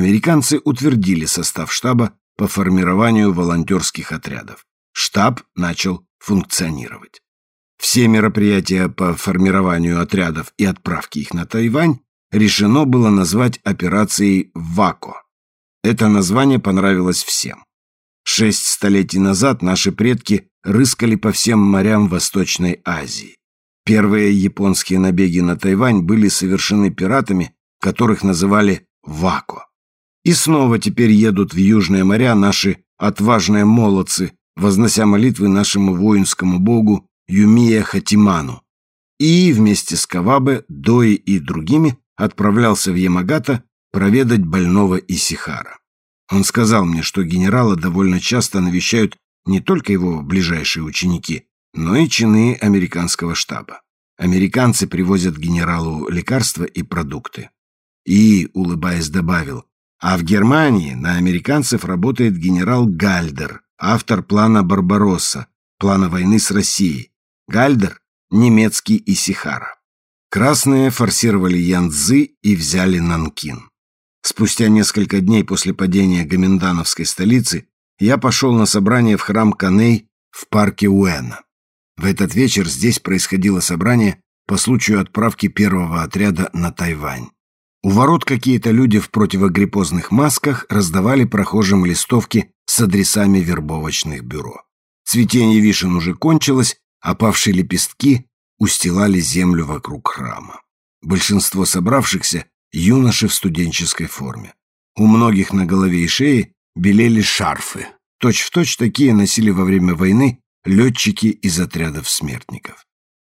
Американцы утвердили состав штаба по формированию волонтерских отрядов. Штаб начал функционировать. Все мероприятия по формированию отрядов и отправке их на Тайвань решено было назвать операцией «ВАКО». Это название понравилось всем. Шесть столетий назад наши предки рыскали по всем морям Восточной Азии. Первые японские набеги на Тайвань были совершены пиратами, которых называли «вако». И снова теперь едут в южные моря наши отважные молодцы, вознося молитвы нашему воинскому богу Юмия Хатиману. И вместе с Кавабе, Дои и другими отправлялся в Ямагата проведать больного Исихара. Он сказал мне, что генерала довольно часто навещают не только его ближайшие ученики, но и чины американского штаба. Американцы привозят генералу лекарства и продукты. И, улыбаясь, добавил, а в Германии на американцев работает генерал Гальдер, автор плана Барбаросса, плана войны с Россией. Гальдер – немецкий Исихара. Красные форсировали Янцзы и взяли Нанкин. Спустя несколько дней после падения гоминдановской столицы я пошел на собрание в храм Каней в парке Уэна. В этот вечер здесь происходило собрание по случаю отправки первого отряда на Тайвань. У ворот какие-то люди в противогриппозных масках раздавали прохожим листовки с адресами вербовочных бюро. Цветение вишен уже кончилось, опавшие лепестки устилали землю вокруг храма. Большинство собравшихся юноши в студенческой форме. У многих на голове и шее белели шарфы. Точь-в-точь точь такие носили во время войны летчики из отрядов смертников.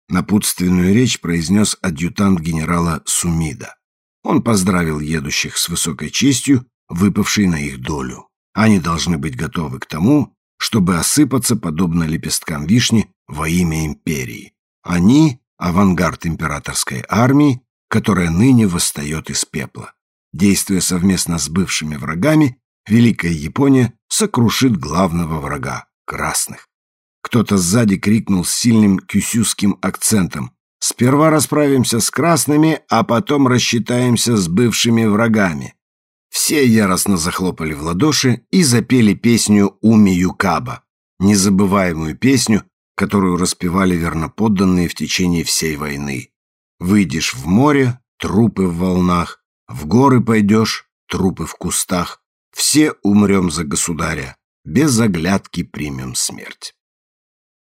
Напутственную речь произнес адъютант генерала Сумида. Он поздравил едущих с высокой честью, выпавшей на их долю. Они должны быть готовы к тому, чтобы осыпаться, подобно лепесткам вишни, во имя империи. Они — авангард императорской армии, которая ныне восстает из пепла. Действуя совместно с бывшими врагами, Великая Япония сокрушит главного врага – красных. Кто-то сзади крикнул с сильным кюсюским акцентом. «Сперва расправимся с красными, а потом рассчитаемся с бывшими врагами». Все яростно захлопали в ладоши и запели песню «Уми Юкаба», незабываемую песню, которую распевали верноподданные в течение всей войны. Выйдешь в море, трупы в волнах, в горы пойдешь, трупы в кустах. Все умрем за государя, без оглядки примем смерть.